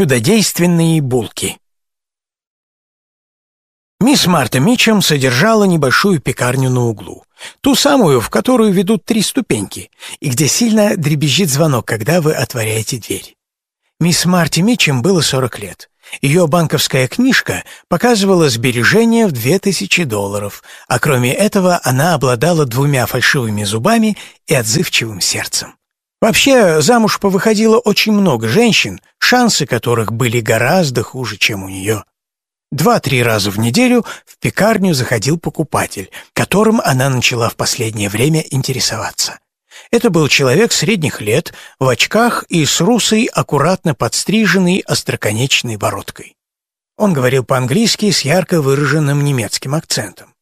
Чудодейственные булки Мисс Марта Мичем содержала небольшую пекарню на углу. Ту самую, в которую ведут три ступеньки, и где сильно дребезжит звонок, когда вы отворяете дверь. Мисс Марти Мичем было 40 лет. Ее банковская книжка показывала сбережения в 2000 долларов, а кроме этого она обладала двумя фальшивыми зубами и отзывчивым сердцем. Вообще, замуж повыходило очень много женщин, шансы которых были гораздо хуже, чем у нее. Два-три раза в неделю в пекарню заходил покупатель, которым она начала в последнее время интересоваться. Это был человек средних лет, в очках и с русой, аккуратно подстриженной остроконечной бородкой. Он говорил по-английски с ярко выраженным немецким акцентом.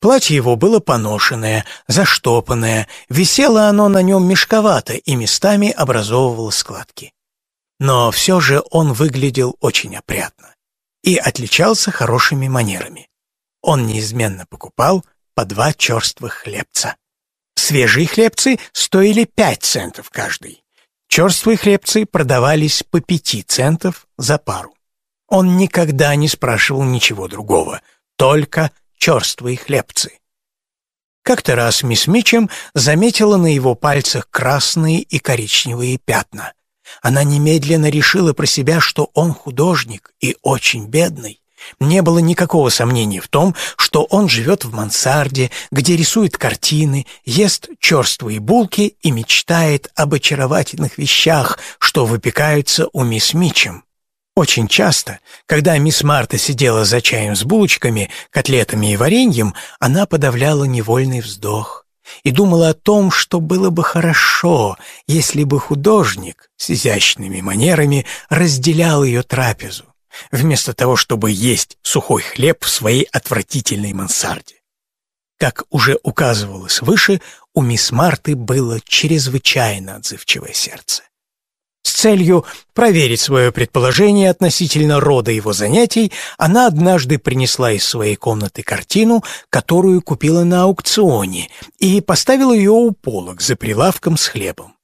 Платье его было поношенное, заштопанное, висело оно на нем мешковато и местами образовывало складки. Но все же он выглядел очень опрятно и отличался хорошими манерами. Он неизменно покупал по два черствых хлебца. Свежие хлебцы стоили пять центов каждый. Черствые хлебцы продавались по пяти центов за пару. Он никогда не спрашивал ничего другого, только черствые хлебцы. Как-то раз мисс Мичем заметила на его пальцах красные и коричневые пятна. Она немедленно решила про себя, что он художник и очень бедный. Не было никакого сомнения в том, что он живет в мансарде, где рисует картины, ест черствые булки и мечтает об очаровательных вещах, что выпекаются у мисс Мичем. Очень часто, когда мисс Марта сидела за чаем с булочками, котлетами и вареньем, она подавляла невольный вздох и думала о том, что было бы хорошо, если бы художник с изящными манерами разделял ее трапезу, вместо того, чтобы есть сухой хлеб в своей отвратительной мансарде. Как уже указывалось выше, у мисс Марты было чрезвычайно отзывчивое сердце целью проверить свое предположение относительно рода его занятий, она однажды принесла из своей комнаты картину, которую купила на аукционе, и поставила ее у полок за прилавком с хлебом.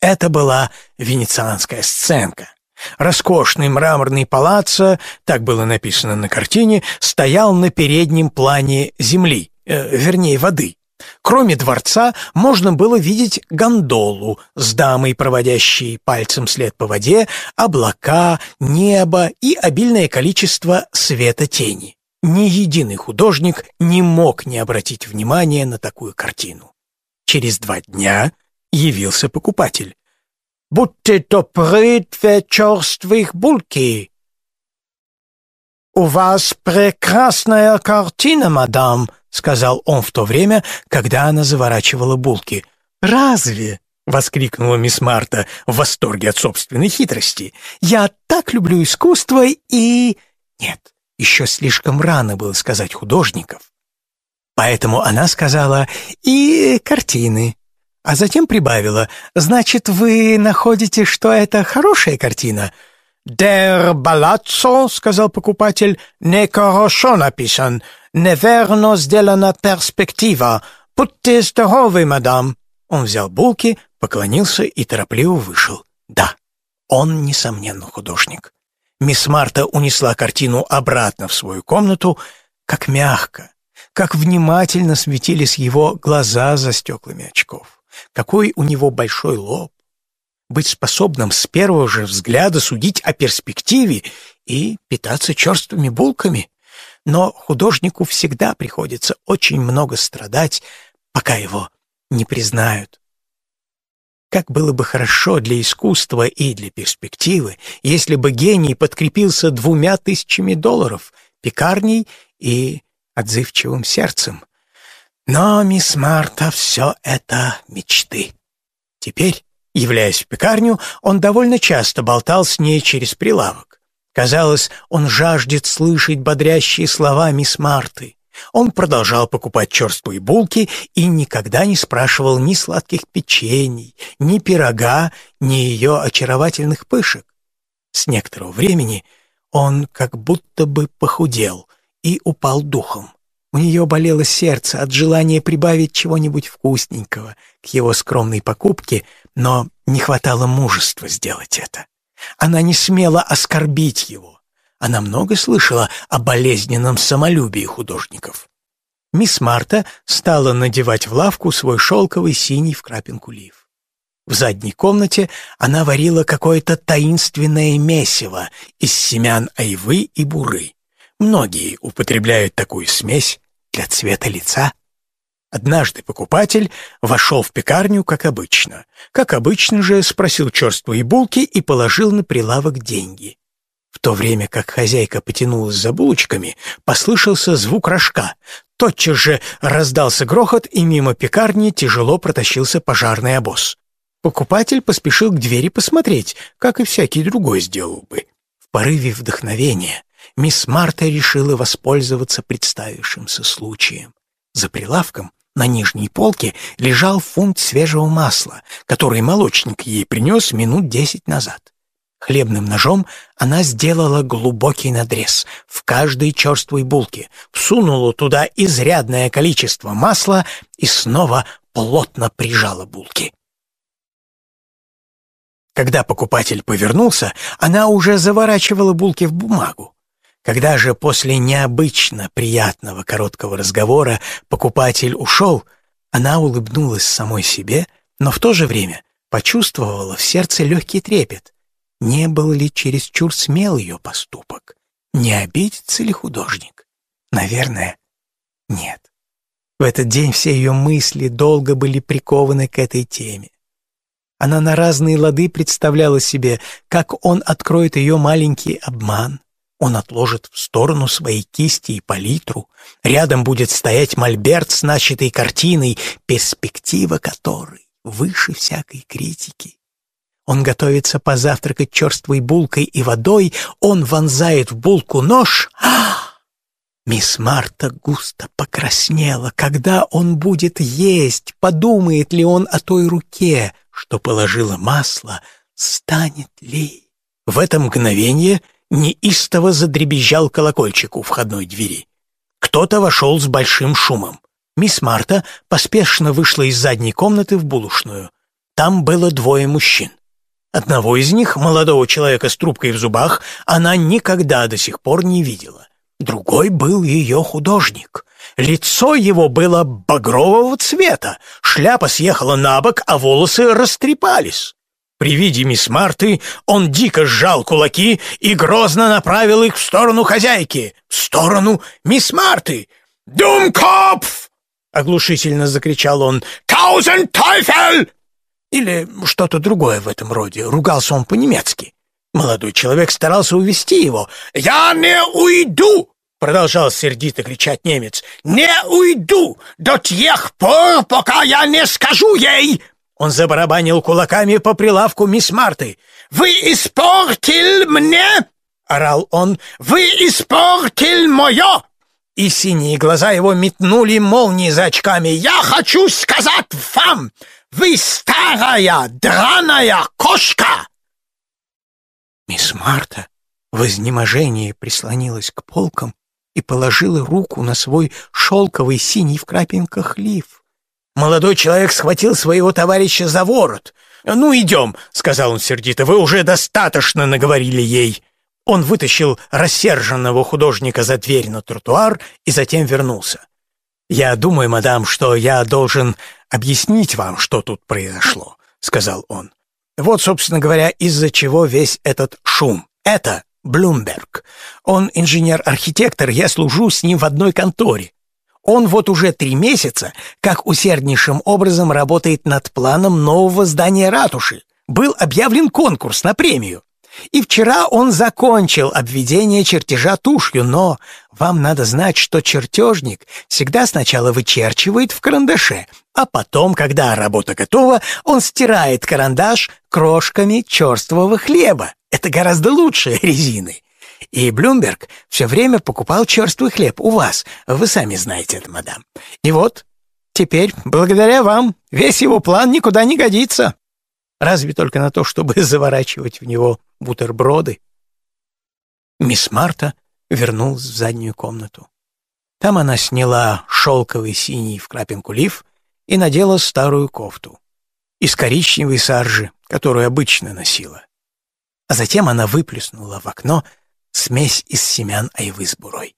Это была венецианская сценка. Роскошный мраморный палаццо, так было написано на картине, стоял на переднем плане земли, э, вернее воды. Кроме дворца можно было видеть гондолу с дамой, проводящей пальцем след по воде, облака, небо и обильное количество света тени. Ни единый художник не мог не обратить внимания на такую картину. Через два дня явился покупатель. «Будьте добры, две черствых булки!» «У вас прекрасная картина, мадам!» — сказал он в то время, когда она заворачивала булки. «Разве?» — воскликнула мисс Марта в восторге от собственной хитрости. «Я так люблю искусство и...» Нет, еще слишком рано было сказать художников. Поэтому она сказала «и картины». А затем прибавила «Значит, вы находите, что это хорошая картина?» «Дер Балаццо», — сказал покупатель, — «нехорошо написан, неверно сделана перспектива. Будьте здоровы, мадам». Он взял булки, поклонился и торопливо вышел. Да, он, несомненно, художник. Мисс Марта унесла картину обратно в свою комнату, как мягко, как внимательно светились его глаза за стеклами очков. Какой у него большой лоб, быть способным с первого же взгляда судить о перспективе и питаться черствыми булками. Но художнику всегда приходится очень много страдать, пока его не признают. Как было бы хорошо для искусства и для перспективы, если бы гений подкрепился двумя тысячами долларов, пекарней и отзывчивым сердцем. Но, мисс Марта, все это мечты. Теперь Являясь в пекарню, он довольно часто болтал с ней через прилавок. Казалось, он жаждет слышать бодрящие слова мисс Марты. Он продолжал покупать черствые булки и никогда не спрашивал ни сладких печений, ни пирога, ни ее очаровательных пышек. С некоторого времени он как будто бы похудел и упал духом. У нее болело сердце от желания прибавить чего-нибудь вкусненького к его скромной покупке, но не хватало мужества сделать это. Она не смела оскорбить его. Она много слышала о болезненном самолюбии художников. Мисс Марта стала надевать в лавку свой шелковый синий в крапинку лиф. В задней комнате она варила какое-то таинственное месиво из семян айвы и буры. Многие употребляют такую смесь для цвета лица. Однажды покупатель вошел в пекарню, как обычно. Как обычно же спросил черствые булки и положил на прилавок деньги. В то время как хозяйка потянулась за булочками, послышался звук рожка. Тотчас же раздался грохот, и мимо пекарни тяжело протащился пожарный обоз. Покупатель поспешил к двери посмотреть, как и всякий другой сделал бы. В порыве вдохновения мисс Марта решила воспользоваться представившимся случаем. За прилавком на нижней полке лежал фунт свежего масла, который молочник ей принес минут десять назад. Хлебным ножом она сделала глубокий надрез в каждой черствой булке, всунула туда изрядное количество масла и снова плотно прижала булки. Когда покупатель повернулся, она уже заворачивала булки в бумагу. Когда же после необычно приятного короткого разговора покупатель ушел, она улыбнулась самой себе, но в то же время почувствовала в сердце легкий трепет. Не был ли чересчур смел ее поступок? Не обидится ли художник? Наверное, нет. В этот день все ее мысли долго были прикованы к этой теме. Она на разные лады представляла себе, как он откроет ее маленький обман. Он отложит в сторону свои кисти и палитру. Рядом будет стоять мольберт с начатой картиной, перспектива которой выше всякой критики. Он готовится позавтракать черствой булкой и водой, он вонзает в булку нож. А! Мисс Марта густо покраснела. Когда он будет есть, подумает ли он о той руке, что положила масло, станет ли? В это мгновение неистово задребезжал колокольчик у входной двери. Кто-то вошел с большим шумом. Мисс Марта поспешно вышла из задней комнаты в булочную. Там было двое мужчин. Одного из них, молодого человека с трубкой в зубах, она никогда до сих пор не видела. Другой был ее художник. Лицо его было багрового цвета, шляпа съехала на бок, а волосы растрепались. При виде мисс Марты он дико сжал кулаки и грозно направил их в сторону хозяйки, в сторону мисс Марты. «Думкопф!» — оглушительно закричал он. «Таузен Тайфель!» Или что-то другое в этом роде. Ругался он по-немецки. Молодой человек старался увести его. «Я не уйду!» Продолжал сердито кричать немец. «Не уйду до тех пор, пока я не скажу ей!» Он забарабанил кулаками по прилавку мисс Марты. «Вы испортил мне!» — орал он. «Вы испортил мое!» И синие глаза его метнули молнии за очками. «Я хочу сказать вам! Вы старая, драная кошка!» Мисс Марта в изнеможении прислонилась к полкам и положила руку на свой шелковый синий в крапинках лиф. Молодой человек схватил своего товарища за ворот. «Ну, идем», — сказал он сердито, — «вы уже достаточно наговорили ей». Он вытащил рассерженного художника за дверь на тротуар и затем вернулся. «Я думаю, мадам, что я должен объяснить вам, что тут произошло», — сказал он. «Вот, собственно говоря, из-за чего весь этот шум. Это Блумберг. Он инженер-архитектор, я служу с ним в одной конторе. Он вот уже три месяца, как усерднейшим образом работает над планом нового здания ратуши. Был объявлен конкурс на премию. И вчера он закончил обведение чертежа тушью, но вам надо знать, что чертежник всегда сначала вычерчивает в карандаше, а потом, когда работа готова, он стирает карандаш крошками черствого хлеба. Это гораздо лучше резины. И Блумберг все время покупал черствый хлеб у вас. Вы сами знаете это, мадам. И вот, теперь, благодаря вам, весь его план никуда не годится. Разве только на то, чтобы заворачивать в него бутерброды. Мисс Марта вернулась в заднюю комнату. Там она сняла шелковый синий в крапинку лиф и надела старую кофту из коричневой саржи, которую обычно носила. а затем она выплюснула в окно смесь из семян айвы с бурой.